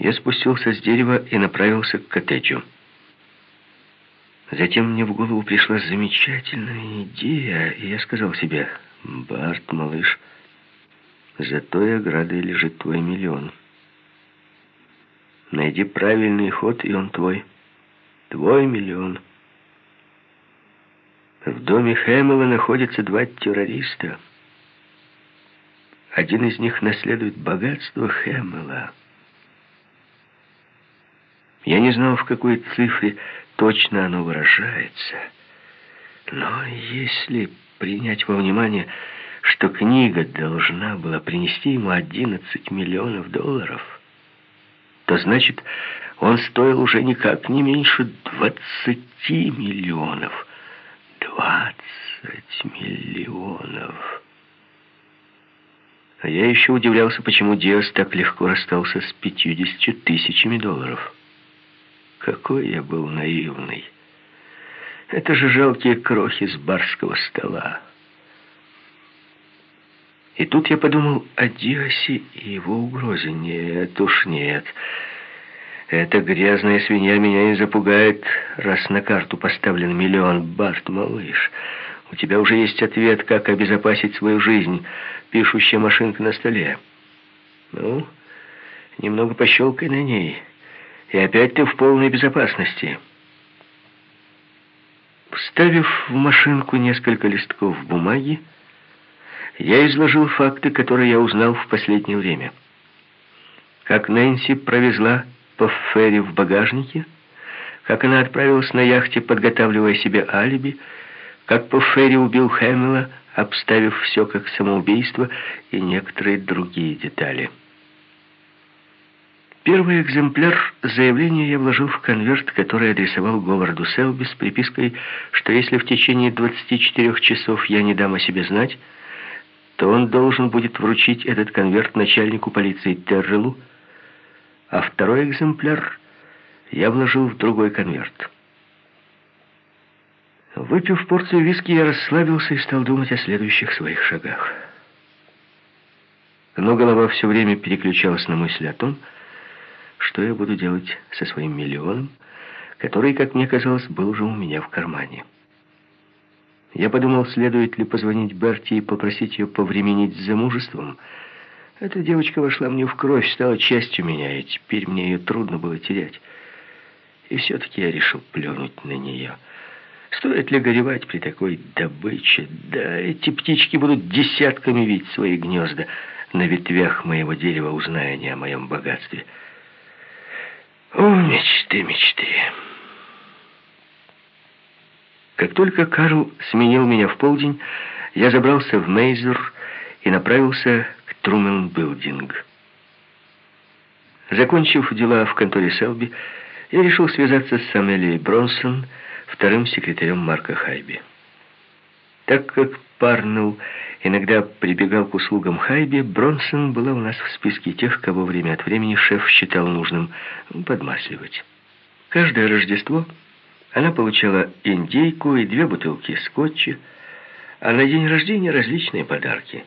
Я спустился с дерева и направился к коттеджу. Затем мне в голову пришла замечательная идея, и я сказал себе, «Барт, малыш, за той оградой лежит твой миллион. Найди правильный ход, и он твой. Твой миллион». В доме Хэмилла находятся два террориста. Один из них наследует богатство Хэмилла. Я не знал, в какой цифре точно оно выражается. Но если принять во внимание, что книга должна была принести ему 11 миллионов долларов, то значит, он стоил уже никак не меньше 20 миллионов. 20 миллионов. А я еще удивлялся, почему Диас так легко расстался с 50 тысячами долларов. Какой я был наивный. Это же жалкие крохи с барского стола. И тут я подумал о Диасе и его угрозе. Нет уж нет. Эта грязная свинья меня не запугает, раз на карту поставлен миллион, Барт, малыш. У тебя уже есть ответ, как обезопасить свою жизнь. Пишущая машинка на столе. Ну, немного пощелкай на ней и опять ты в полной безопасности. Вставив в машинку несколько листков бумаги, я изложил факты, которые я узнал в последнее время. Как Нэнси провезла по ферри в багажнике, как она отправилась на яхте, подготавливая себе алиби, как по ферри убил Хэмилла, обставив все как самоубийство и некоторые другие детали. Первый экземпляр заявления я вложил в конверт, который адресовал Говарду Селби с припиской, что если в течение 24 часов я не дам о себе знать, то он должен будет вручить этот конверт начальнику полиции Террелу, а второй экземпляр я вложил в другой конверт. Выпив порцию виски, я расслабился и стал думать о следующих своих шагах. Но голова все время переключалась на мысли о том, что я буду делать со своим миллионом, который, как мне казалось, был уже у меня в кармане. Я подумал, следует ли позвонить Берти и попросить ее повременить с замужеством. Эта девочка вошла мне в кровь, стала частью меня, и теперь мне ее трудно было терять. И все-таки я решил плюнуть на нее. Стоит ли горевать при такой добыче? Да, эти птички будут десятками видеть свои гнезда на ветвях моего дерева, узная не о моем богатстве. О, мечты, мечты. Как только Карл сменил меня в полдень, я забрался в Мейзер и направился к Трумен-билдинг. Закончив дела в конторе Селби, я решил связаться с Самелией Бронсон, вторым секретарем Марка Хайби. Так как Парнелл иногда прибегал к услугам Хайби, Бронсон была у нас в списке тех, кого время от времени шеф считал нужным подмасливать. Каждое Рождество она получала индейку и две бутылки скотча, а на день рождения различные подарки.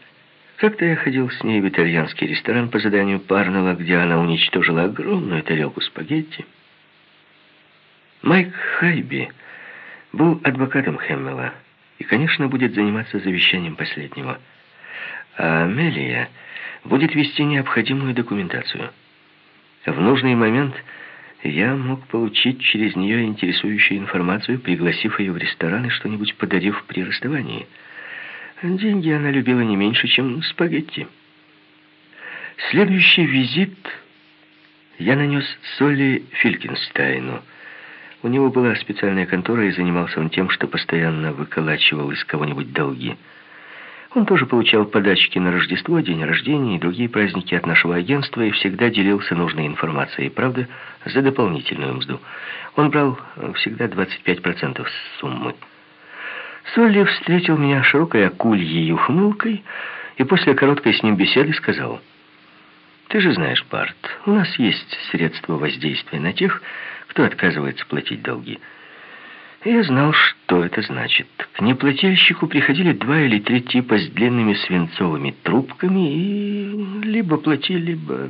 Как-то я ходил с ней в итальянский ресторан по заданию Парнелла, где она уничтожила огромную тарелку спагетти. Майк Хайби был адвокатом Хэммела и, конечно, будет заниматься завещанием последнего. А Амелия будет вести необходимую документацию. В нужный момент я мог получить через нее интересующую информацию, пригласив ее в ресторан и что-нибудь подарив при расставании. Деньги она любила не меньше, чем спагетти. Следующий визит я нанес Солли Филькенстайну, у него была специальная контора, и занимался он тем, что постоянно выколачивал из кого-нибудь долги. Он тоже получал подачки на Рождество, день рождения и другие праздники от нашего агентства и всегда делился нужной информацией, правда, за дополнительную мзду. Он брал всегда 25% суммы. Солли встретил меня широкой акульей ухмылкой и после короткой с ним беседы сказал, «Ты же знаешь, Барт, у нас есть средства воздействия на тех, кто отказывается платить долги. Я знал, что это значит. К неплательщику приходили два или три типа с длинными свинцовыми трубками и либо платили, либо...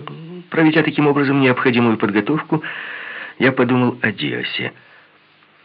Проведя таким образом необходимую подготовку, я подумал о Диасе —